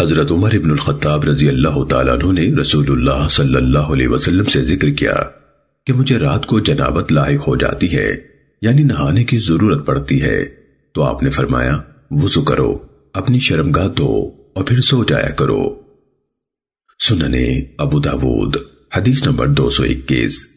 حضرت عمر ابن الخطاب رضی اللہ تعالیٰ عنہ نے رسول اللہ صلی اللہ علیہ وسلم سے ذکر کیا کہ مجھے رات کو جنابت لاحق ہو جاتی ہے یعنی نہانے کی ضرورت پڑتی ہے۔ تو آپ نے فرمایا، وضو کرو، اپنی شرمگاہ دو اور پھر سو جایا کرو۔ سننے ابو داود، حدیث نمبر دو سو اکیس۔